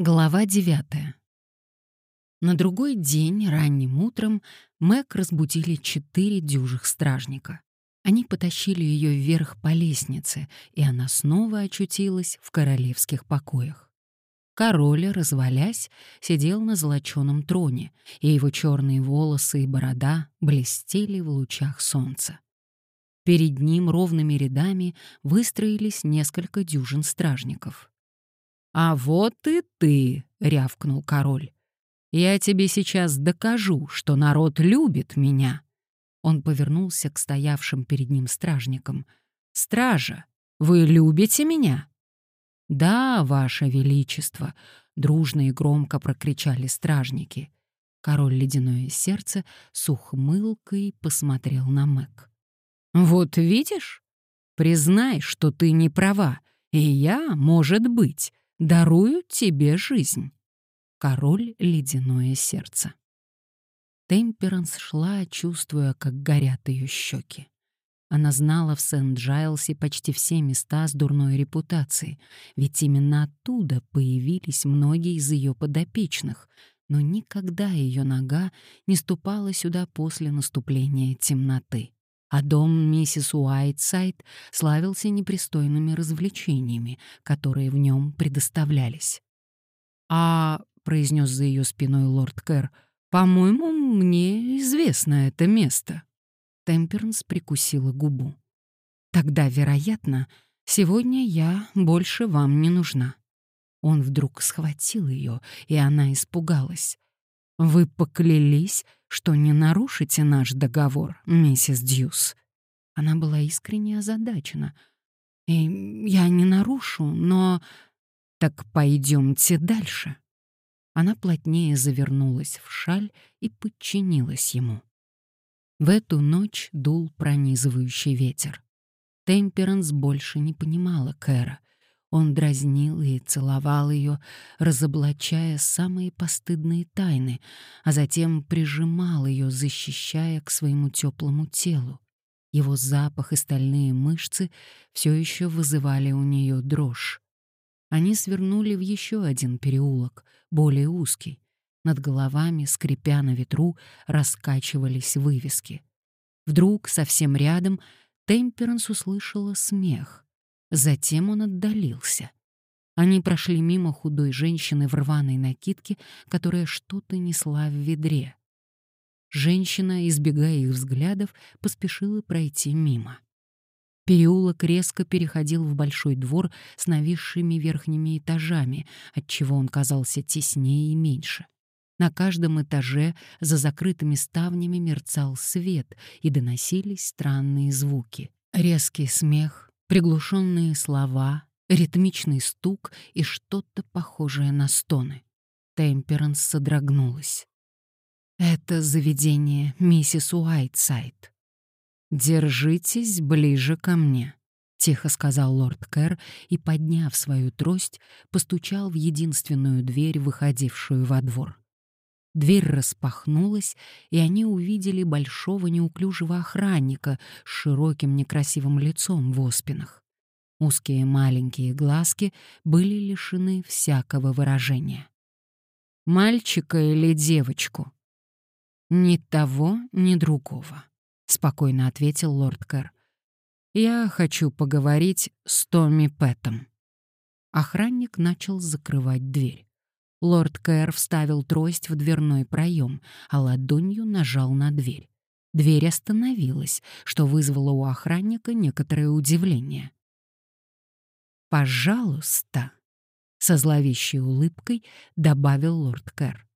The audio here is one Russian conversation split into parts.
Глава девятая. На другой день, ранним утром, Мэг разбудили четыре дюжих стражника. Они потащили ее вверх по лестнице, и она снова очутилась в королевских покоях. Король, развалясь, сидел на золоченом троне, и его черные волосы и борода блестели в лучах солнца. Перед ним ровными рядами выстроились несколько дюжин стражников. «А вот и ты!» — рявкнул король. «Я тебе сейчас докажу, что народ любит меня!» Он повернулся к стоявшим перед ним стражникам. «Стража, вы любите меня?» «Да, ваше величество!» — дружно и громко прокричали стражники. Король Ледяное Сердце с ухмылкой посмотрел на Мэг. «Вот видишь? Признай, что ты не права, и я, может быть, Дарую тебе жизнь. Король ледяное сердце. Темперанс шла, чувствуя, как горят ее щеки. Она знала в Сент-Джайлсе почти все места с дурной репутацией, ведь именно оттуда появились многие из ее подопечных, но никогда ее нога не ступала сюда после наступления темноты а дом миссис Уайтсайд славился непристойными развлечениями, которые в нем предоставлялись. «А», — произнес за ее спиной лорд Кэр, — «по-моему, мне известно это место». Темперанс прикусила губу. «Тогда, вероятно, сегодня я больше вам не нужна». Он вдруг схватил ее, и она испугалась. «Вы поклялись, что не нарушите наш договор, миссис Дьюс?» Она была искренне озадачена. «И я не нарушу, но...» «Так пойдемте дальше». Она плотнее завернулась в шаль и подчинилась ему. В эту ночь дул пронизывающий ветер. Темперанс больше не понимала Кэра, он дразнил и целовал ее, разоблачая самые постыдные тайны, а затем прижимал ее, защищая к своему теплому телу. Его запах и стальные мышцы все еще вызывали у нее дрожь. Они свернули в еще один переулок, более узкий. Над головами, скрипя на ветру, раскачивались вывески. Вдруг, совсем рядом, Темперанс услышала смех — Затем он отдалился. Они прошли мимо худой женщины в рваной накидке, которая что-то несла в ведре. Женщина, избегая их взглядов, поспешила пройти мимо. Переулок резко переходил в большой двор с нависшими верхними этажами, отчего он казался теснее и меньше. На каждом этаже за закрытыми ставнями мерцал свет, и доносились странные звуки. Резкий смех, приглушенные слова, ритмичный стук и что-то похожее на стоны. Темперанс содрогнулась. «Это заведение миссис Уайтсайд. Держитесь ближе ко мне», — тихо сказал лорд Кэр и, подняв свою трость, постучал в единственную дверь, выходившую во двор. Дверь распахнулась, и они увидели большого неуклюжего охранника с широким некрасивым лицом в оспинах. Узкие маленькие глазки были лишены всякого выражения. «Мальчика или девочку?» «Ни того, ни другого», — спокойно ответил лорд Кэр. «Я хочу поговорить с Томми Пэтом». Охранник начал закрывать дверь. Лорд Кэр вставил трость в дверной проем, а ладонью нажал на дверь. Дверь остановилась, что вызвало у охранника некоторое удивление. «Пожалуйста», — со зловещей улыбкой добавил лорд Кэр.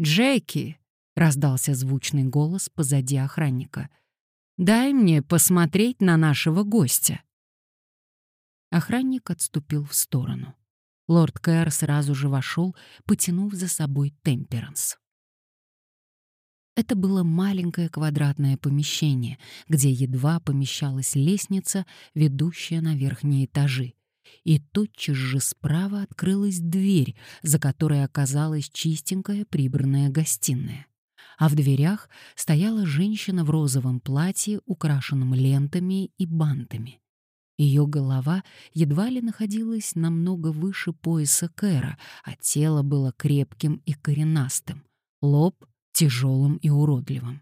«Джеки», — раздался звучный голос позади охранника, — «дай мне посмотреть на нашего гостя». Охранник отступил в сторону. Лорд Кэр сразу же вошел, потянув за собой Темперанс. Это было маленькое квадратное помещение, где едва помещалась лестница, ведущая на верхние этажи. И тотчас же справа открылась дверь, за которой оказалась чистенькая прибранная гостиная. А в дверях стояла женщина в розовом платье, украшенном лентами и бантами. Ее голова едва ли находилась намного выше пояса Кэра, а тело было крепким и коренастым, лоб — тяжелым и уродливым.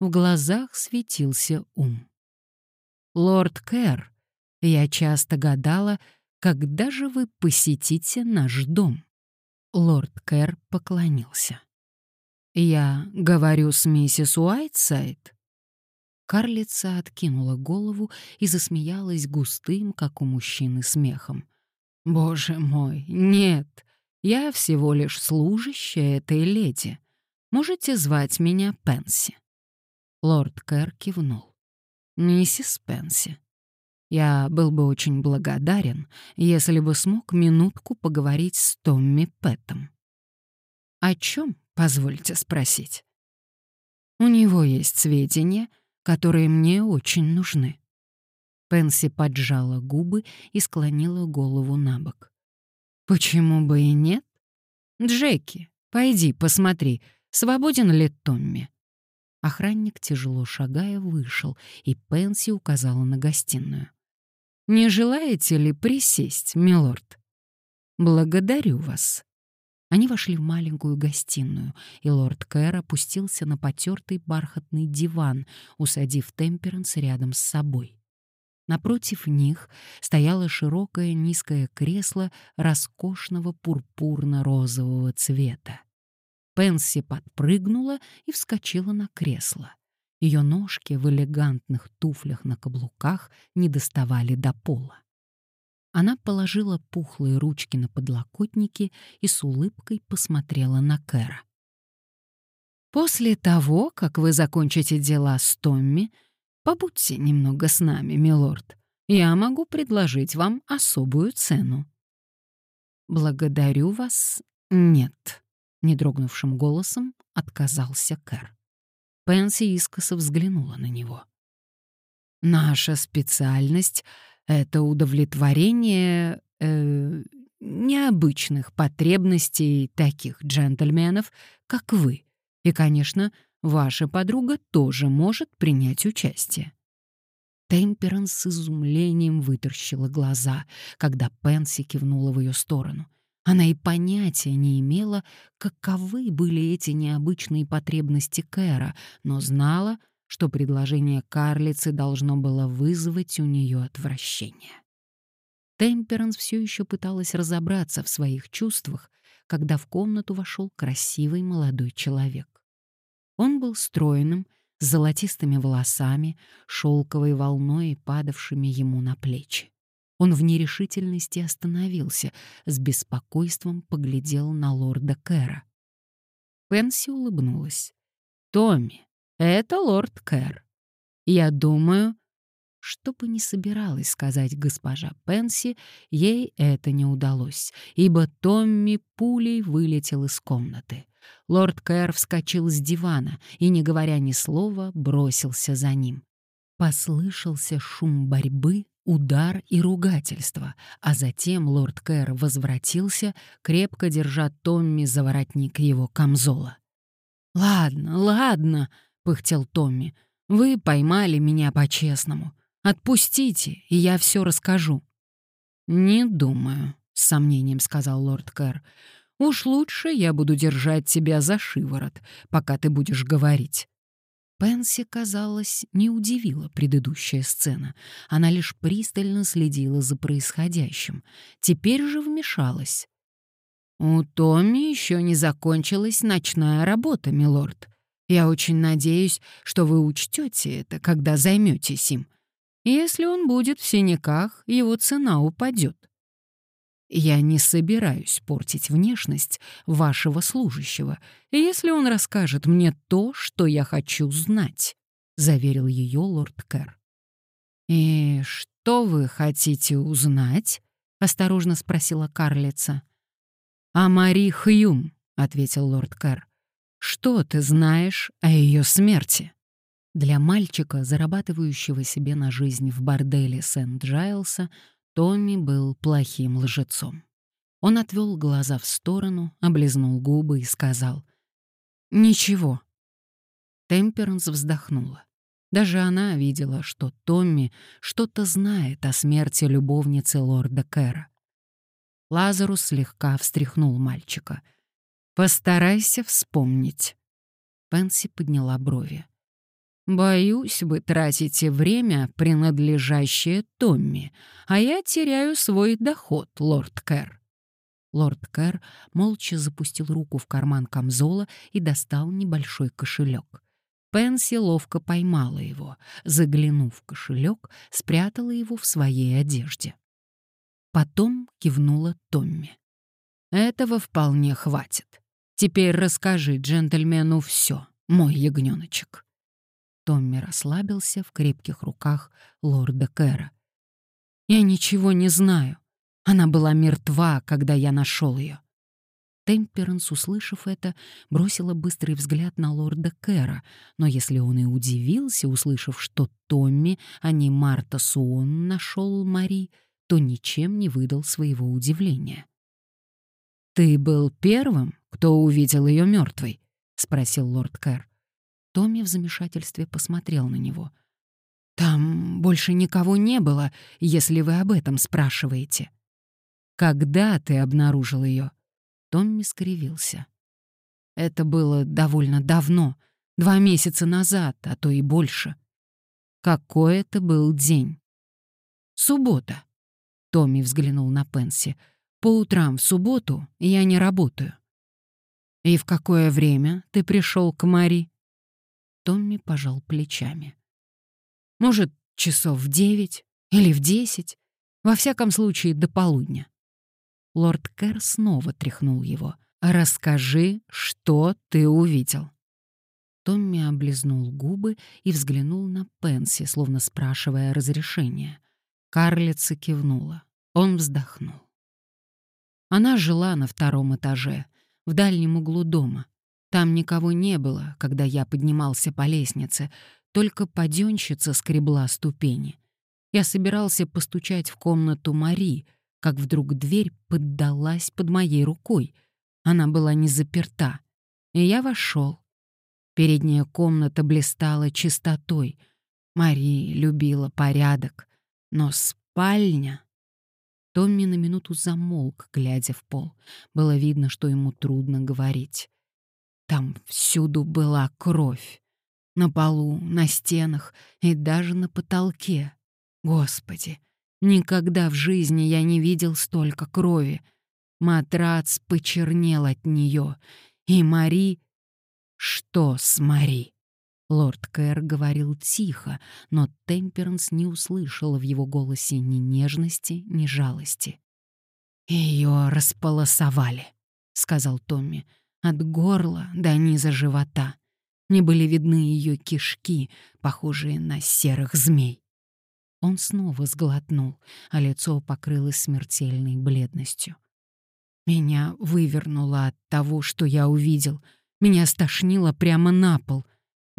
В глазах светился ум. «Лорд Кэр, я часто гадала, когда же вы посетите наш дом?» Лорд Кэр поклонился. «Я говорю с миссис Уайтсайд?» Карлица откинула голову и засмеялась густым, как у мужчины, смехом. «Боже мой, нет, я всего лишь служащая этой леди. Можете звать меня Пенси». Лорд Кэр кивнул. «Миссис Пенси, я был бы очень благодарен, если бы смог минутку поговорить с Томми Пэтом». «О чем, позвольте спросить?» «У него есть сведения, которые мне очень нужны». Пенси поджала губы и склонила голову на бок. «Почему бы и нет? Джеки, пойди посмотри, свободен ли Томми?» Охранник, тяжело шагая, вышел, и Пенси указала на гостиную. «Не желаете ли присесть, милорд?» «Благодарю вас». Они вошли в маленькую гостиную, и лорд Кэр опустился на потертый бархатный диван, усадив Темперанс рядом с собой. Напротив них стояло широкое низкое кресло роскошного пурпурно-розового цвета. Пенси подпрыгнула и вскочила на кресло. Ее ножки в элегантных туфлях на каблуках не доставали до пола. Она положила пухлые ручки на подлокотники и с улыбкой посмотрела на Кэра. «После того, как вы закончите дела с Томми, побудьте немного с нами, милорд. Я могу предложить вам особую цену». «Благодарю вас, нет», — недрогнувшим голосом отказался Кэр. Пенси искоса взглянула на него. «Наша специальность — это удовлетворение э, необычных потребностей таких джентльменов, как вы. И, конечно, ваша подруга тоже может принять участие». Темперанс с изумлением вытаращила глаза, когда Пенси кивнула в ее сторону — она и понятия не имела, каковы были эти необычные потребности Кэра, но знала, что предложение карлицы должно было вызвать у нее отвращение. Темперанс все еще пыталась разобраться в своих чувствах, когда в комнату вошел красивый молодой человек. Он был стройным, с золотистыми волосами, шелковой волной, падавшими ему на плечи. Он в нерешительности остановился, с беспокойством поглядел на лорда Кэра. Пенси улыбнулась. «Томми, это лорд Кэр. Я думаю...» Что бы ни собиралась сказать госпожа Пенси, ей это не удалось, ибо Томми пулей вылетел из комнаты. Лорд Кэр вскочил с дивана и, не говоря ни слова, бросился за ним. Послышался шум борьбы, удар и ругательство, а затем лорд Кэр возвратился, крепко держа Томми за воротник его камзола. «Ладно, ладно», — пыхтел Томми, — «вы поймали меня по-честному. Отпустите, и я все расскажу». «Не думаю», — с сомнением сказал лорд Кэр. «Уж лучше я буду держать тебя за шиворот, пока ты будешь говорить. Пенси, казалось, не удивила предыдущая сцена. Она лишь пристально следила за происходящим. Теперь же вмешалась. «У Томми еще не закончилась ночная работа, милорд. Я очень надеюсь, что вы учтете это, когда займетесь им. Если он будет в синяках, его цена упадет. Я не собираюсь портить внешность вашего служащего, если он расскажет мне то, что я хочу знать», — заверил ее лорд Кэр. «И что вы хотите узнать?» — осторожно спросила карлица. «А Мари Хьюм», — ответил лорд Кэр. «Что ты знаешь о ее смерти?» Для мальчика, зарабатывающего себе на жизнь в борделе Сент-Джайлса, Томми был плохим лжецом. Он отвел глаза в сторону, облизнул губы и сказал «Ничего». Темперанс вздохнула. Даже она видела, что Томми что-то знает о смерти любовницы лорда Кэра. Лазарус слегка встряхнул мальчика. «Постарайся вспомнить». Пенси подняла брови. «Боюсь, вы тратите время, принадлежащее Томми, а я теряю свой доход, лорд Кэр». Лорд Кэр молча запустил руку в карман камзола и достал небольшой кошелек. Пенси ловко поймала его, заглянув в кошелек, спрятала его в своей одежде. Потом кивнула Томми. «Этого вполне хватит. Теперь расскажи джентльмену все, мой ягненочек». Томми расслабился в крепких руках лорда Кэра. «Я ничего не знаю. Она была мертва, когда я нашел ее. Темперанс, услышав это, бросила быстрый взгляд на лорда Кэра, но если он и удивился, услышав, что Томми, а не Марта Суон нашел Мари, то ничем не выдал своего удивления. «Ты был первым, кто увидел ее мертвой?» — спросил лорд Кэр. Томми в замешательстве посмотрел на него. «Там больше никого не было, если вы об этом спрашиваете». «Когда ты обнаружил ее?» Томми скривился. Это было довольно давно, два месяца назад, а то и больше. Какой это был день? Суббота. Томми взглянул на Пенси. По утрам в субботу я не работаю. И в какое время ты пришел к Мари? Томми пожал плечами. Может, часов в девять или в десять. Во всяком случае, до полудня. Лорд Кэр снова тряхнул его. «Расскажи, что ты увидел». Томми облизнул губы и взглянул на Пенси, словно спрашивая разрешения. Карлица кивнула. Он вздохнул. Она жила на втором этаже, в дальнем углу дома. Там никого не было, когда я поднимался по лестнице, только паденщица скребла ступени. Я собирался постучать в комнату Мари — как вдруг дверь поддалась под моей рукой. Она была не заперта. И я вошел. Передняя комната блистала чистотой. Мари любила порядок. Но спальня... Томми на минуту замолк, глядя в пол. Было видно, что ему трудно говорить. Там всюду была кровь. На полу, на стенах и даже на потолке. Господи, Никогда в жизни я не видел столько крови. Матрац почернел от нее. И Мари... Что с Мари? Лорд Кэр говорил тихо, но Темперанс не услышала в его голосе ни нежности, ни жалости. «Ее располосовали», — сказал Томми, — «от горла до низа живота. Не были видны ее кишки, похожие на серых змей. Он снова сглотнул, а лицо покрылось смертельной бледностью. Меня вывернуло от того, что я увидел. Меня стошнило прямо на пол.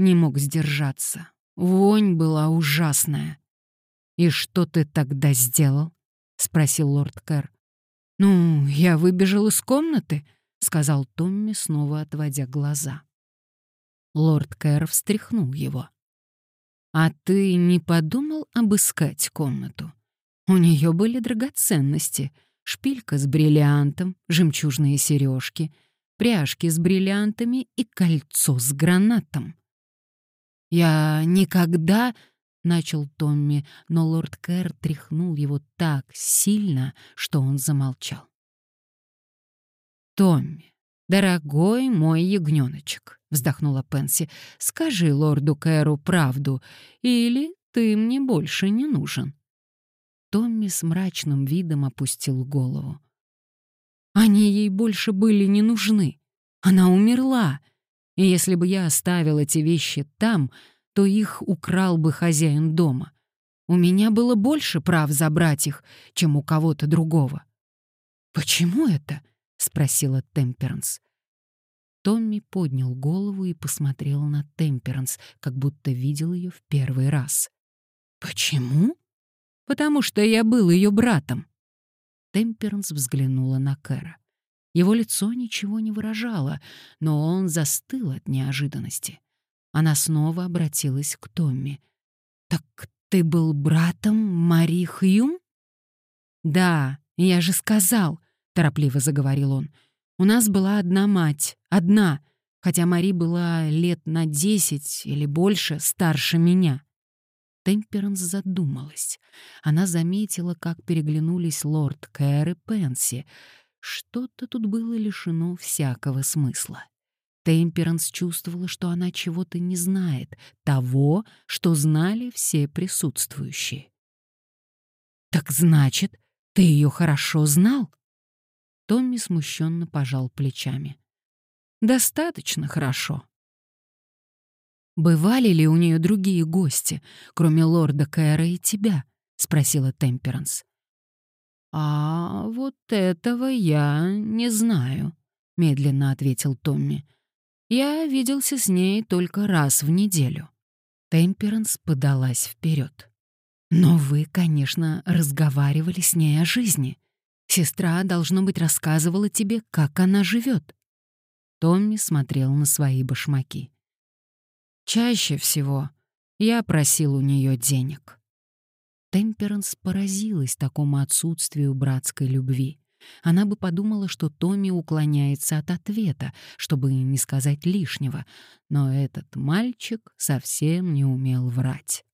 Не мог сдержаться. Вонь была ужасная. «И что ты тогда сделал?» — спросил лорд Кэр. «Ну, я выбежал из комнаты», — сказал Томми, снова отводя глаза. Лорд Кэр встряхнул его. «А ты не подумал обыскать комнату? У нее были драгоценности, шпилька с бриллиантом, жемчужные сережки, пряжки с бриллиантами и кольцо с гранатом». «Я никогда...» — начал Томми, но лорд Кэр тряхнул его так сильно, что он замолчал. «Томми, дорогой мой ягненочек, вздохнула Пенси. Скажи лорду Кэру правду, или ты мне больше не нужен. Томми с мрачным видом опустил голову. Они ей больше были не нужны. Она умерла. И если бы я оставил эти вещи там, то их украл бы хозяин дома. У меня было больше прав забрать их, чем у кого-то другого. «Почему это?» — спросила Темперанс. Томми поднял голову и посмотрел на Темперанс, как будто видел ее в первый раз. «Почему?» «Потому что я был ее братом». Темперанс взглянула на Кэра. Его лицо ничего не выражало, но он застыл от неожиданности. Она снова обратилась к Томми. «Так ты был братом Мари Хьюм?» «Да, я же сказал», — торопливо заговорил он. «У нас была одна мать, одна, хотя Мари была лет на десять или больше старше меня». Темперанс задумалась. Она заметила, как переглянулись лорд Кэр и Пенси. Что-то тут было лишено всякого смысла. Темперанс чувствовала, что она чего-то не знает, того, что знали все присутствующие. «Так значит, ты ее хорошо знал?» Томми смущенно пожал плечами. «Достаточно хорошо». «Бывали ли у нее другие гости, кроме лорда Кэра и тебя?» — спросила Темперанс. «А вот этого я не знаю», — медленно ответил Томми. Я виделся с ней только раз в неделю. Темперанс подалась вперед. Но вы, конечно, разговаривали с ней о жизни. Сестра, должно быть, рассказывала тебе, как она живет. Томми смотрел на свои башмаки. Чаще всего я просил у нее денег. Темперанс поразилась такому отсутствию братской любви. Она бы подумала, что Томми уклоняется от ответа, чтобы не сказать лишнего, но этот мальчик совсем не умел врать.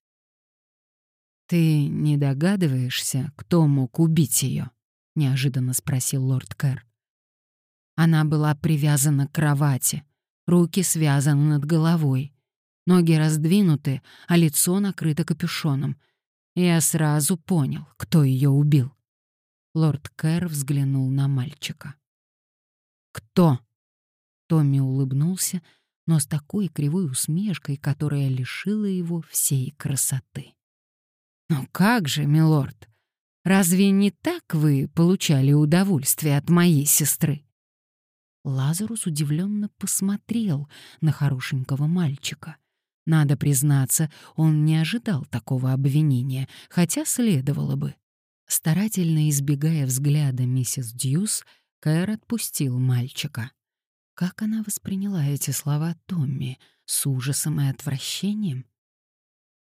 «Ты не догадываешься, кто мог убить ее?» — неожиданно спросил лорд Кэр. Она была привязана к кровати, руки связаны над головой, ноги раздвинуты, а лицо накрыто капюшоном. Я сразу понял, кто ее убил. Лорд Кэр взглянул на мальчика. «Кто?» Томми улыбнулся, но с такой кривой усмешкой, которая лишила его всей красоты. «Ну как же, милорд, разве не так вы получали удовольствие от моей сестры?» Лазарус удивленно посмотрел на хорошенького мальчика. Надо признаться, он не ожидал такого обвинения, хотя следовало бы. Старательно избегая взгляда миссис Дьюс, Кэр отпустил мальчика. Как она восприняла эти слова Томми? С ужасом и отвращением?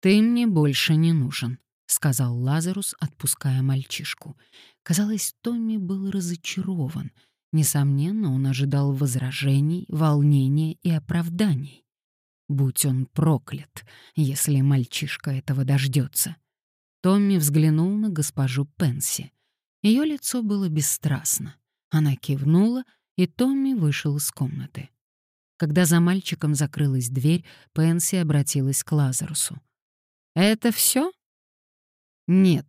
«Ты мне больше не нужен», — сказал Лазарус, отпуская мальчишку. Казалось, Томми был разочарован. Несомненно, он ожидал возражений, волнения и оправданий. Будь он проклят, если мальчишка этого дождется. Томми взглянул на госпожу Пенси. Ее лицо было бесстрастно. Она кивнула, и Томми вышел из комнаты. Когда за мальчиком закрылась дверь, Пенси обратилась к Лазарусу. «Это все?» «Нет».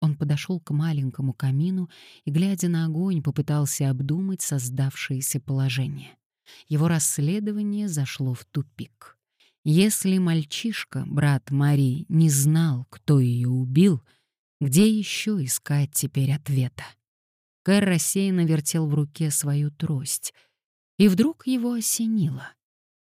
Он подошел к маленькому камину и, глядя на огонь, попытался обдумать создавшееся положение. Его расследование зашло в тупик. Если мальчишка, брат Марии, не знал, кто ее убил, где еще искать теперь ответа? Кэр рассеянно вертел в руке свою трость, и вдруг его осенило.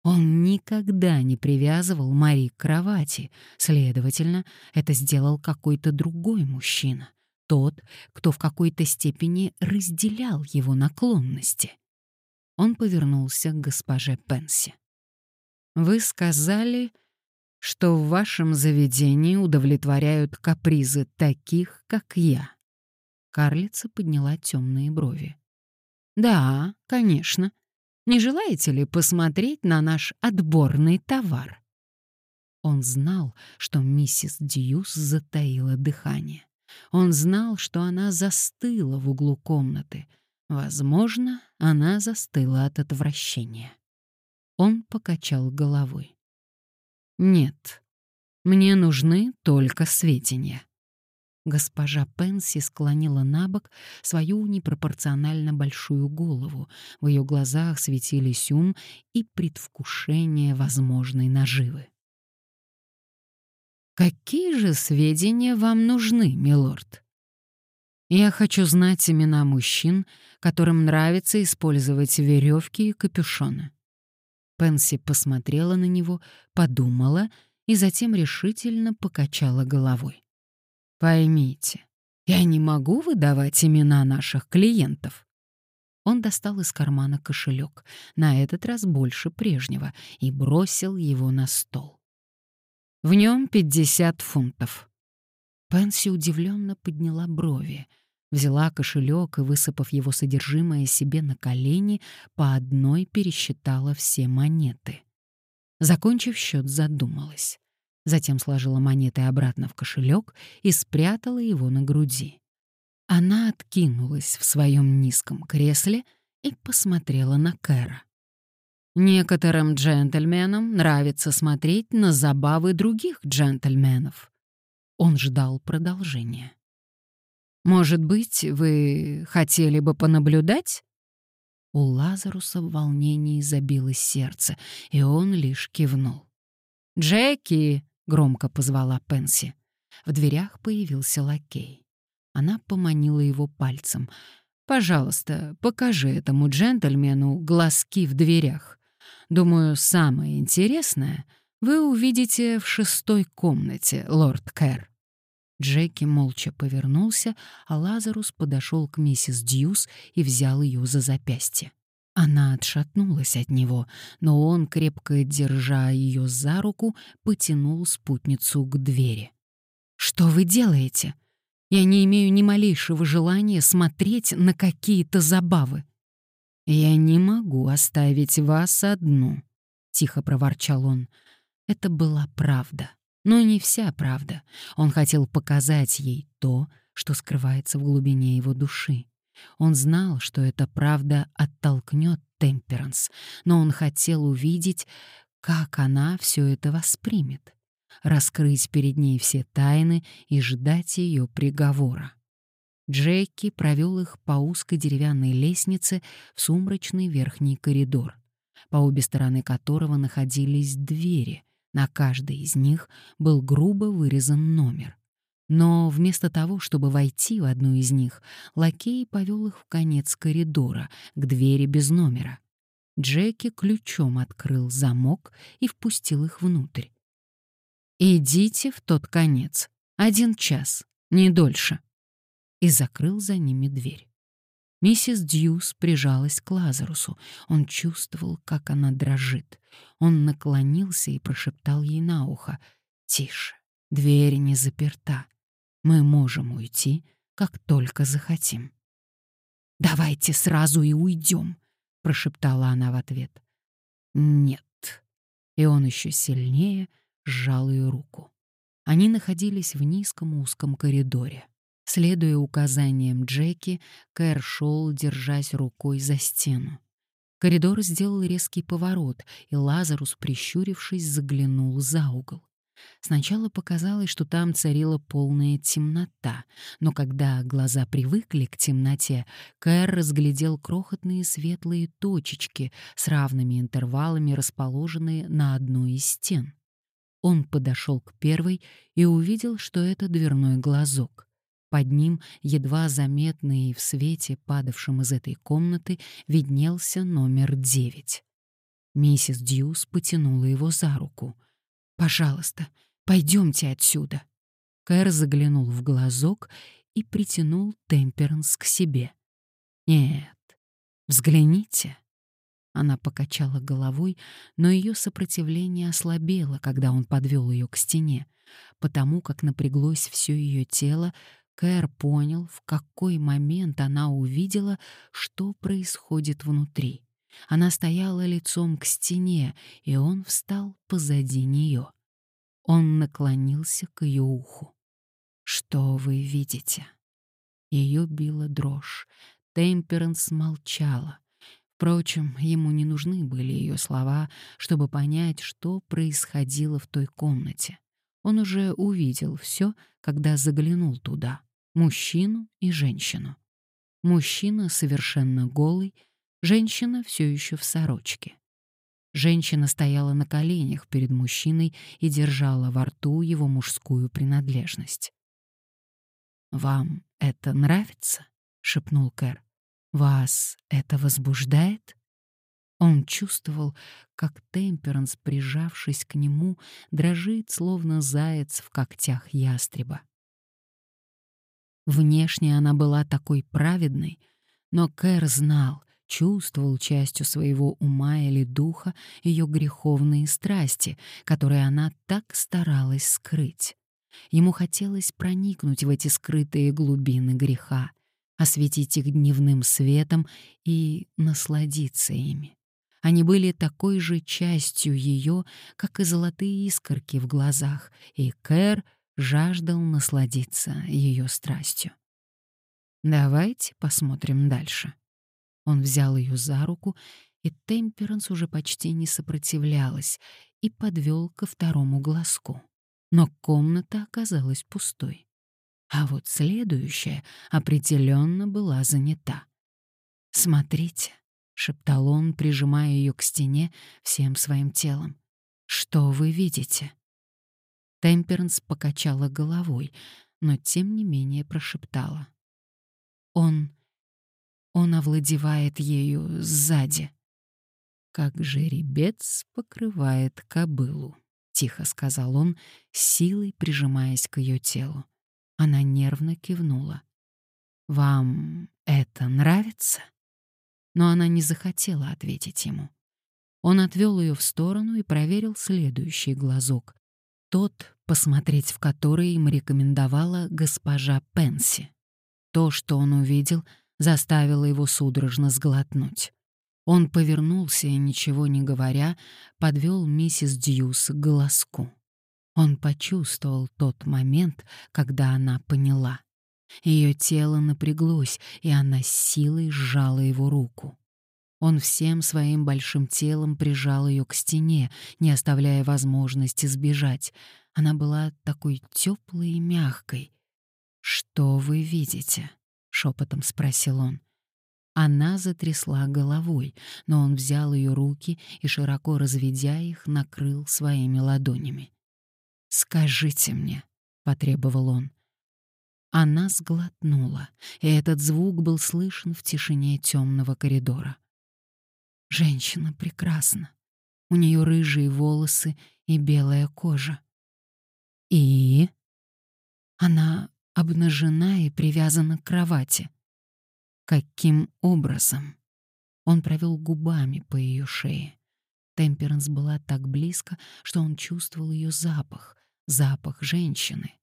Он никогда не привязывал Мари к кровати, следовательно, это сделал какой-то другой мужчина, тот, кто в какой-то степени разделял его наклонности. Он повернулся к госпоже Пенси. Вы сказали, что в вашем заведении удовлетворяют капризы таких, как я. Карлица подняла темные брови. Да, конечно. Не желаете ли посмотреть на наш отборный товар? Он знал, что миссис Дьюс затаила дыхание. Он знал, что она застыла в углу комнаты. Возможно, она застыла от отвращения. Он покачал головой. «Нет, мне нужны только сведения». Госпожа Пенси склонила на бок свою непропорционально большую голову. В ее глазах светились ум и предвкушение возможной наживы. «Какие же сведения вам нужны, милорд?» «Я хочу знать имена мужчин, которым нравится использовать веревки и капюшоны. Пенси посмотрела на него, подумала и затем решительно покачала головой. «Поймите, я не могу выдавать имена наших клиентов». Он достал из кармана кошелек, на этот раз больше прежнего, и бросил его на стол. В нем 50 фунтов. Пенси удивленно подняла брови, взяла кошелек и, высыпав его содержимое себе на колени, по одной пересчитала все монеты. Закончив счет, задумалась. Затем сложила монеты обратно в кошелек и спрятала его на груди. Она откинулась в своем низком кресле и посмотрела на Кэра. Некоторым джентльменам нравится смотреть на забавы других джентльменов. Он ждал продолжения. «Может быть, вы хотели бы понаблюдать?» У Лазаруса в волнении забилось сердце, и он лишь кивнул. «Джеки!» — громко позвала Пенси. В дверях появился лакей. Она поманила его пальцем. «Пожалуйста, покажи этому джентльмену глазки в дверях. Думаю, самое интересное вы увидите в шестой комнате, лорд Кэр». Джеки молча повернулся, а Лазарус подошел к миссис Дьюс и взял ее за запястье. Она отшатнулась от него, но он, крепко держа ее за руку, потянул спутницу к двери. «Что вы делаете?» Я не имею ни малейшего желания смотреть на какие-то забавы. «Я не могу оставить вас одну», — тихо проворчал он. Это была правда, но не вся правда. Он хотел показать ей то, что скрывается в глубине его души. Он знал, что эта правда оттолкнет Темперанс, но он хотел увидеть, как она все это воспримет раскрыть перед ней все тайны и ждать ее приговора. Джеки провел их по узкой деревянной лестнице в сумрачный верхний коридор, по обе стороны которого находились двери. На каждой из них был грубо вырезан номер. Но вместо того, чтобы войти в одну из них, лакей повел их в конец коридора, к двери без номера. Джеки ключом открыл замок и впустил их внутрь. «Идите в тот конец. Один час, не дольше». И закрыл за ними дверь. Миссис Дьюс прижалась к Лазарусу. Он чувствовал, как она дрожит. Он наклонился и прошептал ей на ухо. «Тише, дверь не заперта. Мы можем уйти, как только захотим». «Давайте сразу и уйдем», — прошептала она в ответ. «Нет». И он еще сильнее — сжал ее руку. Они находились в низком узком коридоре. Следуя указаниям Джеки, Кэр шел, держась рукой за стену. Коридор сделал резкий поворот, и Лазарус, прищурившись, заглянул за угол. Сначала показалось, что там царила полная темнота, но когда глаза привыкли к темноте, Кэр разглядел крохотные светлые точечки с равными интервалами, расположенные на одной из стен. Он подошел к первой и увидел, что это дверной глазок. Под ним, едва заметный в свете, падавшем из этой комнаты, виднелся номер девять. Миссис Дьюс потянула его за руку. «Пожалуйста, пойдемте отсюда». Кэр заглянул в глазок и притянул Темперанс к себе. «Нет, взгляните». Она покачала головой, но ее сопротивление ослабело, когда он подвел ее к стене. Потому как напряглось все ее тело, Кэр понял, в какой момент она увидела, что происходит внутри. Она стояла лицом к стене, и он встал позади нее. Он наклонился к ее уху. «Что вы видите?» Ее била дрожь. Темперанс молчала. Впрочем, ему не нужны были ее слова, чтобы понять, что происходило в той комнате. Он уже увидел все, когда заглянул туда — мужчину и женщину. Мужчина совершенно голый, женщина все еще в сорочке. Женщина стояла на коленях перед мужчиной и держала во рту его мужскую принадлежность. «Вам это нравится?» — шепнул Кэр. Вас это возбуждает? Он чувствовал, как Темперанс, прижавшись к нему, дрожит, словно заяц в когтях ястреба. Внешне она была такой праведной, но Кэр знал, чувствовал частью своего ума или духа ее греховные страсти, которые она так старалась скрыть. Ему хотелось проникнуть в эти скрытые глубины греха, осветить их дневным светом и насладиться ими. Они были такой же частью ее, как и золотые искорки в глазах, и Кэр жаждал насладиться ее страстью. «Давайте посмотрим дальше». Он взял ее за руку, и Темперанс уже почти не сопротивлялась и подвел ко второму глазку. Но комната оказалась пустой. А вот следующая определенно была занята. «Смотрите», — шептал он, прижимая ее к стене всем своим телом. «Что вы видите?» Темперанс покачала головой, но тем не менее прошептала. «Он... он овладевает ею сзади». «Как жеребец покрывает кобылу», — тихо сказал он, силой прижимаясь к ее телу. Она нервно кивнула. «Вам это нравится?» Но она не захотела ответить ему. Он отвел ее в сторону и проверил следующий глазок. Тот, посмотреть в который им рекомендовала госпожа Пенси. То, что он увидел, заставило его судорожно сглотнуть. Он повернулся и, ничего не говоря, подвел миссис Дьюс к глазку. Он почувствовал тот момент, когда она поняла. Ее тело напряглось, и она с силой сжала его руку. Он всем своим большим телом прижал ее к стене, не оставляя возможности сбежать. Она была такой теплой и мягкой. «Что вы видите?» — шепотом спросил он. Она затрясла головой, но он взял ее руки и, широко разведя их, накрыл своими ладонями. «Скажите мне», — потребовал он. Она сглотнула, и этот звук был слышен в тишине темного коридора. Женщина прекрасна. У нее рыжие волосы и белая кожа. И она обнажена и привязана к кровати. Каким образом? Он провел губами по ее шее. Темперанс была так близко, что он чувствовал ее запах, запах женщины.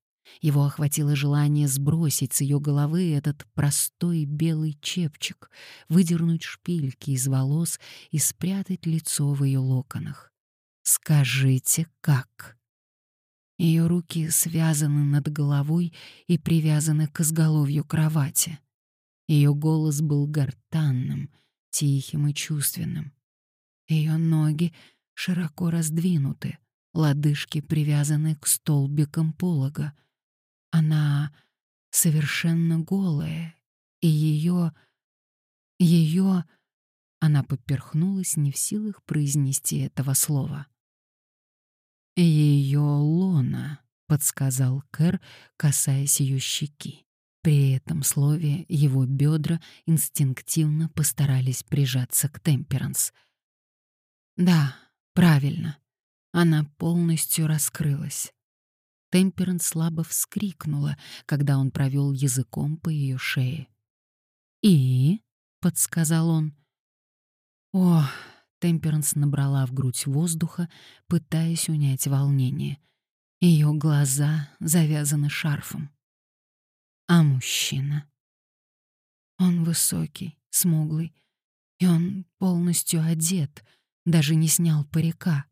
Его охватило желание сбросить с ее головы этот простой белый чепчик, выдернуть шпильки из волос и спрятать лицо в ее локонах. «Скажите, как?» Ее руки связаны над головой и привязаны к изголовью кровати. Ее голос был гортанным, тихим и чувственным. Ее ноги широко раздвинуты, лодыжки привязаны к столбикам полога. Она совершенно голая, и ее... ее... Она поперхнулась, не в силах произнести этого слова. «Ее лона», — подсказал Кэр, касаясь ее щеки. При этом слове его бедра инстинктивно постарались прижаться к Темперанс. «Да, правильно. Она полностью раскрылась. Темперанс слабо вскрикнула, когда он провел языком по ее шее. «И?» — подсказал он. «О!» — Темперанс набрала в грудь воздуха, пытаясь унять волнение. Ее глаза завязаны шарфом. А мужчина? Он высокий, смуглый, и он полностью одет, даже не снял парика.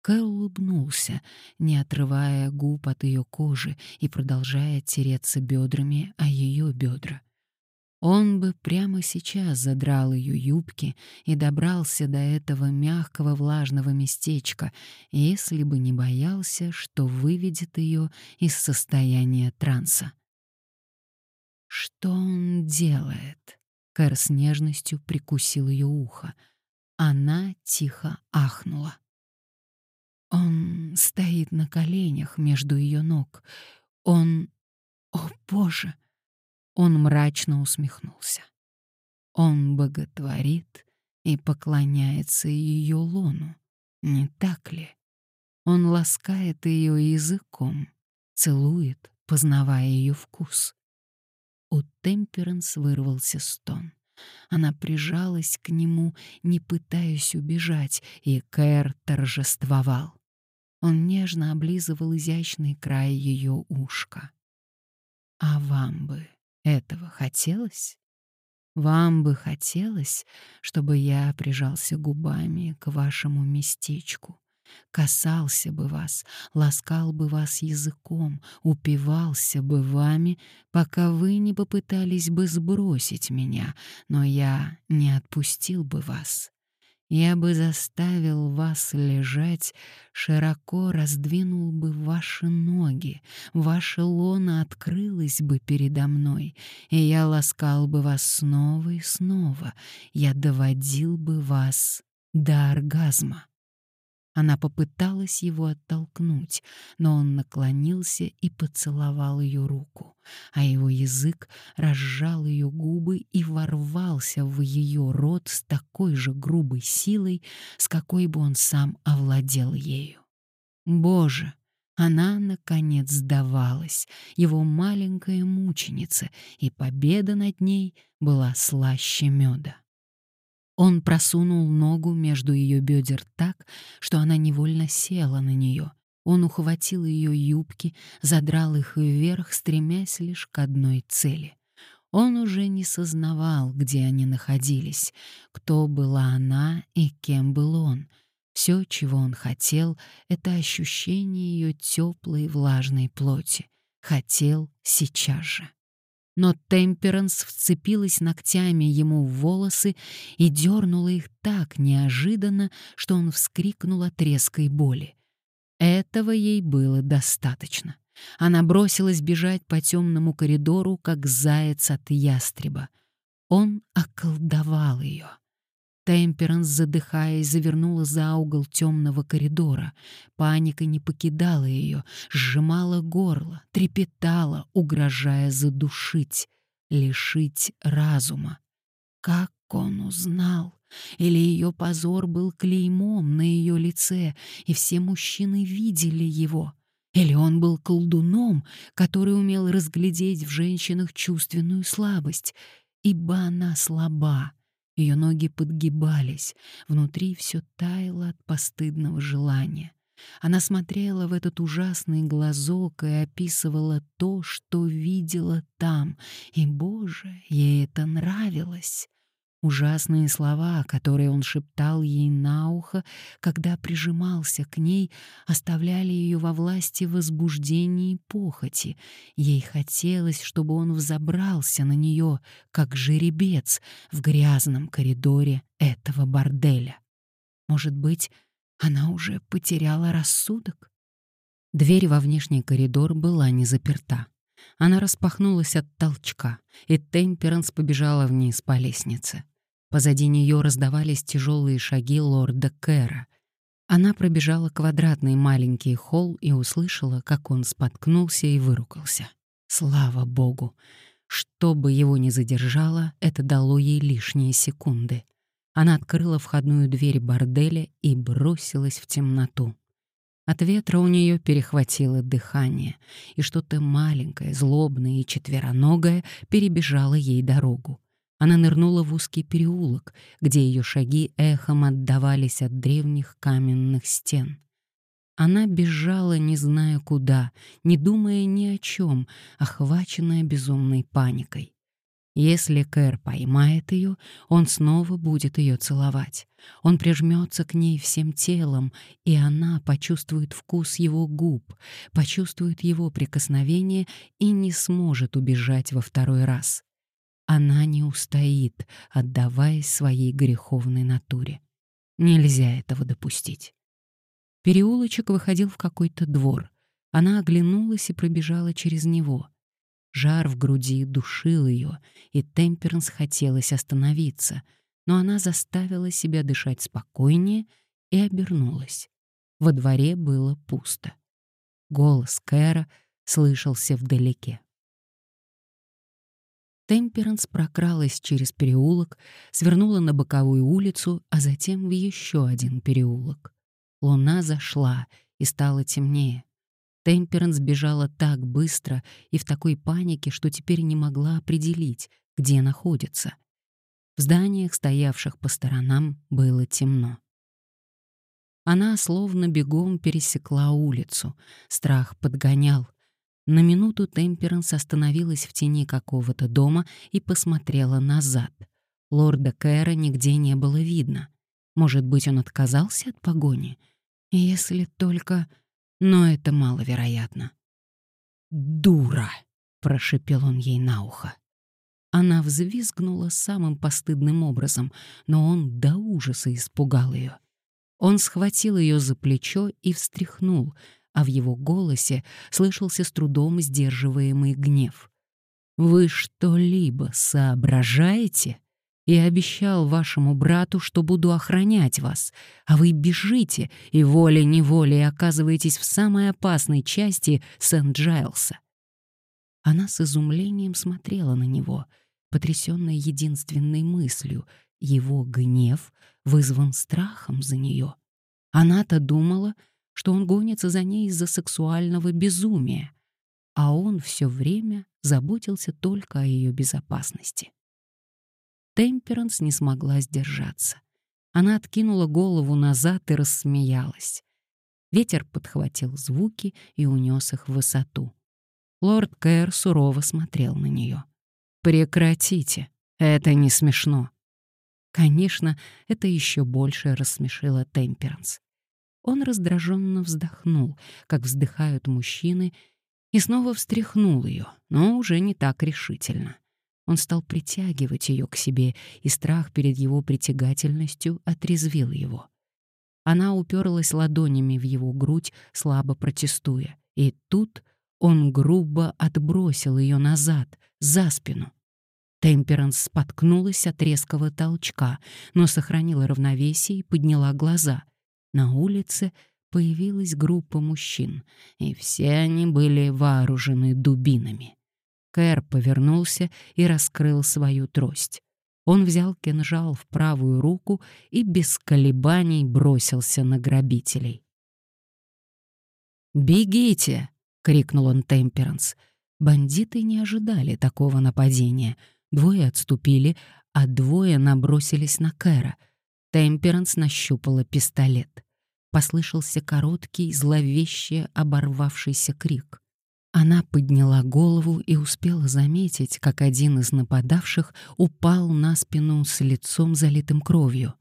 Кэл улыбнулся, не отрывая губ от ее кожи и продолжая тереться бедрами о ее бедра. Он бы прямо сейчас задрал ее юбки и добрался до этого мягкого влажного местечка, если бы не боялся, что выведет ее из состояния транса. Что он делает? Кэр с нежностью прикусил ее ухо. Она тихо ахнула. Он стоит на коленях между ее ног. Он... О, Боже! Он мрачно усмехнулся. Он боготворит и поклоняется ее лону, не так ли? Он ласкает ее языком, целует, познавая ее вкус. У Темперанс вырвался стон. Она прижалась к нему, не пытаясь убежать, и Кэр торжествовал. Он нежно облизывал изящный край ее ушка. «А вам бы этого хотелось?» Вам бы хотелось, чтобы я прижался губами к вашему местечку, касался бы вас, ласкал бы вас языком, упивался бы вами, пока вы не попытались бы сбросить меня, но я не отпустил бы вас. Я бы заставил вас лежать, широко раздвинул бы ваши ноги, ваше лоно открылось бы передо мной, и я ласкал бы вас снова и снова, я доводил бы вас до оргазма. Она попыталась его оттолкнуть, но он наклонился и поцеловал ее руку, а его язык разжал ее губы и ворвался в ее рот с такой же грубой силой, с какой бы он сам овладел ею. Боже! Она, наконец, сдавалась, его маленькая мученица, и победа над ней была слаще меда. Он просунул ногу между ее бедер так, что она невольно села на нее. Он ухватил ее юбки, задрал их вверх, стремясь лишь к одной цели. Он уже не сознавал, где они находились, кто была она и кем был он. Все, чего он хотел, — это ощущение ее теплой влажной плоти. Хотел сейчас же но Темперанс вцепилась ногтями ему в волосы и дернула их так неожиданно, что он вскрикнул от резкой боли. Этого ей было достаточно. Она бросилась бежать по темному коридору, как заяц от ястреба. Он околдовал ее. Темперанс, задыхаясь, завернула за угол темного коридора. Паника не покидала ее, сжимала горло, трепетала, угрожая задушить, лишить разума. Как он узнал? Или ее позор был клеймом на ее лице, и все мужчины видели его? Или он был колдуном, который умел разглядеть в женщинах чувственную слабость, ибо она слаба, ее ноги подгибались, внутри все таяло от постыдного желания. Она смотрела в этот ужасный глазок и описывала то, что видела там, и, боже, ей это нравилось. Ужасные слова, которые он шептал ей на ухо, когда прижимался к ней, оставляли ее во власти возбуждения и похоти. Ей хотелось, чтобы он взобрался на нее, как жеребец, в грязном коридоре этого борделя. Может быть, она уже потеряла рассудок? Дверь во внешний коридор была не заперта. Она распахнулась от толчка, и Темперанс побежала вниз по лестнице. Позади нее раздавались тяжелые шаги лорда Кэра. Она пробежала квадратный маленький холл и услышала, как он споткнулся и выругался. Слава богу! Что бы его ни задержало, это дало ей лишние секунды. Она открыла входную дверь борделя и бросилась в темноту. От ветра у нее перехватило дыхание, и что-то маленькое, злобное и четвероногое перебежало ей дорогу. Она нырнула в узкий переулок, где ее шаги эхом отдавались от древних каменных стен. Она бежала, не зная куда, не думая ни о чем, охваченная безумной паникой. Если Кэр поймает ее, он снова будет ее целовать. Он прижмется к ней всем телом, и она почувствует вкус его губ, почувствует его прикосновение и не сможет убежать во второй раз. Она не устоит, отдаваясь своей греховной натуре. Нельзя этого допустить. Переулочек выходил в какой-то двор. Она оглянулась и пробежала через него — Жар в груди душил ее, и Темперанс хотелось остановиться, но она заставила себя дышать спокойнее и обернулась. Во дворе было пусто. Голос Кэра слышался вдалеке. Темперанс прокралась через переулок, свернула на боковую улицу, а затем в еще один переулок. Луна зашла, и стало темнее. Темперанс бежала так быстро и в такой панике, что теперь не могла определить, где находится. В зданиях, стоявших по сторонам, было темно. Она словно бегом пересекла улицу. Страх подгонял. На минуту Темперанс остановилась в тени какого-то дома и посмотрела назад. Лорда Кэра нигде не было видно. Может быть, он отказался от погони? Если только... Но это маловероятно. «Дура!» — прошипел он ей на ухо. Она взвизгнула самым постыдным образом, но он до ужаса испугал ее. Он схватил ее за плечо и встряхнул, а в его голосе слышался с трудом сдерживаемый гнев. «Вы что-либо соображаете? Я обещал вашему брату, что буду охранять вас, а вы бежите и волей-неволей оказываетесь в самой опасной части Сент-Джайлса». Она с изумлением смотрела на него, потрясённая единственной мыслью — его гнев вызван страхом за нее. Она-то думала, что он гонится за ней из-за сексуального безумия, а он все время заботился только о ее безопасности. Темперанс не смогла сдержаться. Она откинула голову назад и рассмеялась. Ветер подхватил звуки и унес их в высоту. Лорд Кэр сурово смотрел на нее. «Прекратите, это не смешно». Конечно, это еще больше рассмешило Темперанс. Он раздраженно вздохнул, как вздыхают мужчины, и снова встряхнул ее, но уже не так решительно. Он стал притягивать ее к себе, и страх перед его притягательностью отрезвил его. Она уперлась ладонями в его грудь, слабо протестуя, и тут он грубо отбросил ее назад, за спину. Темперанс споткнулась от резкого толчка, но сохранила равновесие и подняла глаза. На улице появилась группа мужчин, и все они были вооружены дубинами. Кэр повернулся и раскрыл свою трость. Он взял кинжал в правую руку и без колебаний бросился на грабителей. «Бегите!» — крикнул он Темперанс. Бандиты не ожидали такого нападения — Двое отступили, а двое набросились на Кэра. Темперанс нащупала пистолет. Послышался короткий, зловеще оборвавшийся крик. Она подняла голову и успела заметить, как один из нападавших упал на спину с лицом залитым кровью.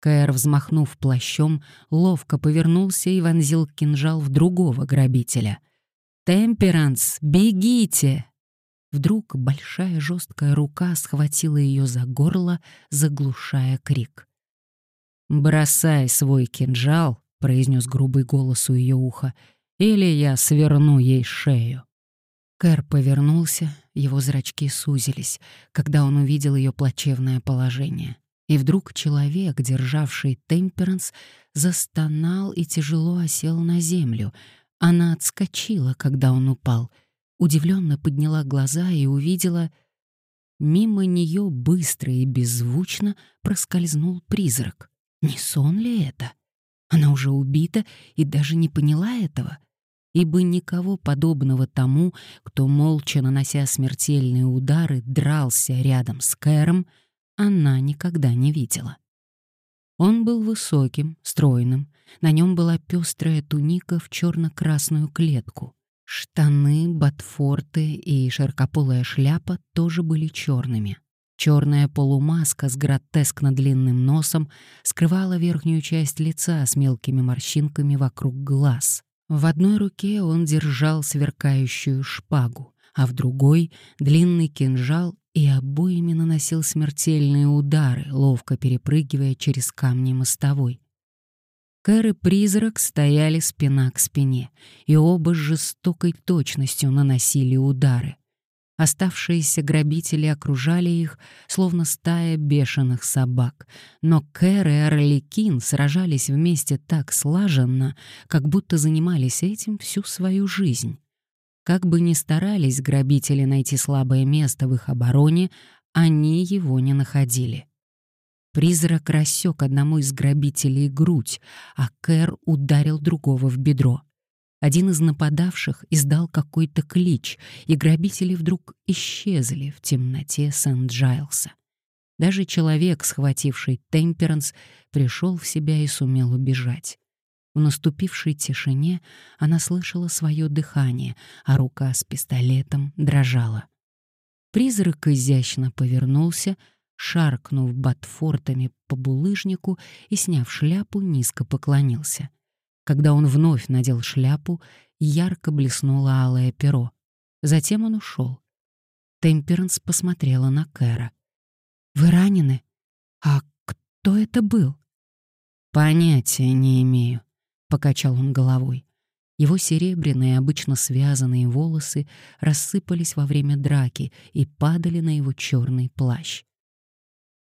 Кэр, взмахнув плащом, ловко повернулся и вонзил кинжал в другого грабителя. «Темперанс, бегите!» Вдруг большая жесткая рука схватила ее за горло, заглушая крик. «Бросай свой кинжал», — произнес грубый голос у ее уха, «или я сверну ей шею». Кэр повернулся, его зрачки сузились, когда он увидел ее плачевное положение. И вдруг человек, державший темперанс, застонал и тяжело осел на землю. Она отскочила, когда он упал — удивленно подняла глаза и увидела... Мимо нее быстро и беззвучно проскользнул призрак. Не сон ли это? Она уже убита и даже не поняла этого, ибо никого подобного тому, кто, молча нанося смертельные удары, дрался рядом с Кэром, она никогда не видела. Он был высоким, стройным, на нем была пестрая туника в черно-красную клетку. Штаны, ботфорты и широкополая шляпа тоже были черными. Черная полумаска с гротескно длинным носом скрывала верхнюю часть лица с мелкими морщинками вокруг глаз. В одной руке он держал сверкающую шпагу, а в другой — длинный кинжал и обоими наносил смертельные удары, ловко перепрыгивая через камни мостовой. Кэр и призрак стояли спина к спине, и оба с жестокой точностью наносили удары. Оставшиеся грабители окружали их, словно стая бешеных собак, но Кэр и Орликин сражались вместе так слаженно, как будто занимались этим всю свою жизнь. Как бы ни старались грабители найти слабое место в их обороне, они его не находили. Призрак рассек одному из грабителей грудь, а Кэр ударил другого в бедро. Один из нападавших издал какой-то клич, и грабители вдруг исчезли в темноте Сент-Джайлса. Даже человек, схвативший Темперанс, пришел в себя и сумел убежать. В наступившей тишине она слышала свое дыхание, а рука с пистолетом дрожала. Призрак изящно повернулся, шаркнув ботфортами по булыжнику и, сняв шляпу, низко поклонился. Когда он вновь надел шляпу, ярко блеснуло алое перо. Затем он ушел. Темперанс посмотрела на Кэра. «Вы ранены? А кто это был?» «Понятия не имею», — покачал он головой. Его серебряные, обычно связанные волосы рассыпались во время драки и падали на его черный плащ.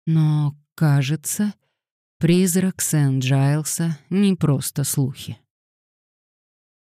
Но, кажется, призрак Сент-Джайлса — не просто слухи.